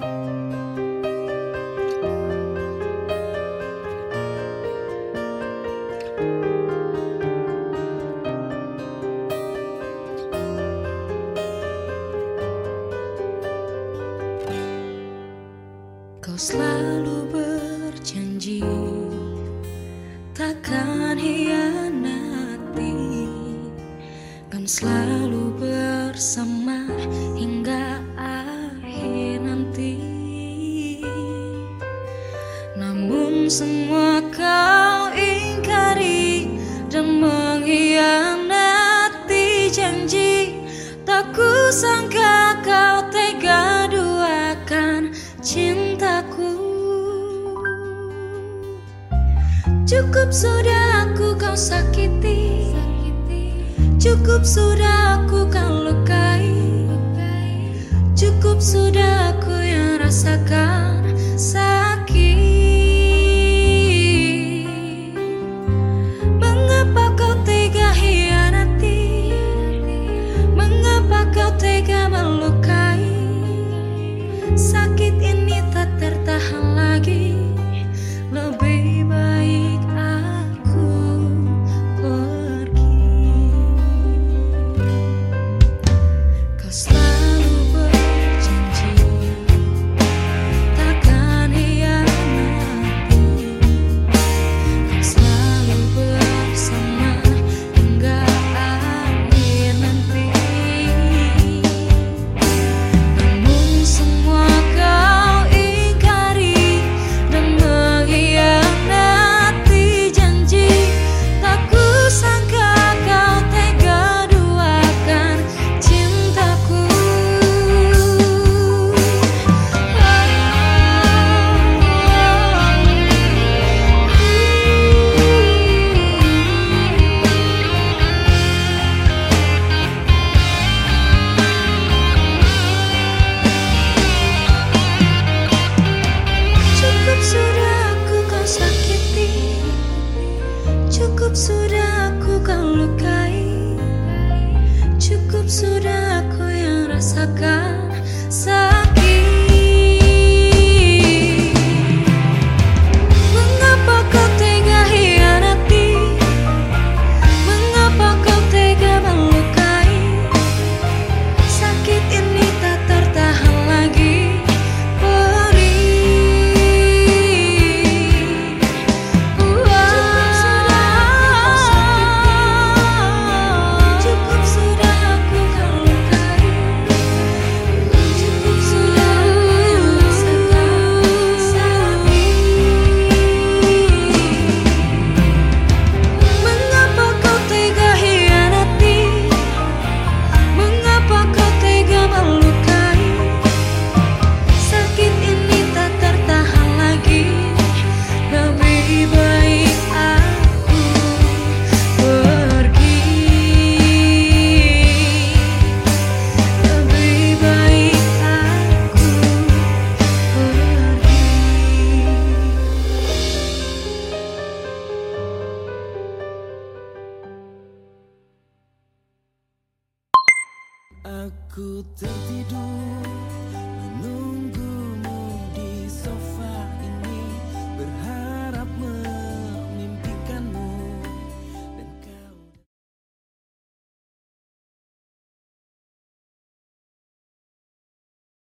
Kau selalu berjanji takkan hianati. Kan selalu bersama hingga semua kau ingkari dan mengkhianati janji. Tak kusangka kau tega duakan cintaku. Cukup sudah aku kau sakiti. Cukup sudah aku kau lukai. Cukup sudah aku yang rasakan Cukup sudah aku kau lukai. Cukup sudah aku yang rasakan Aku tertidur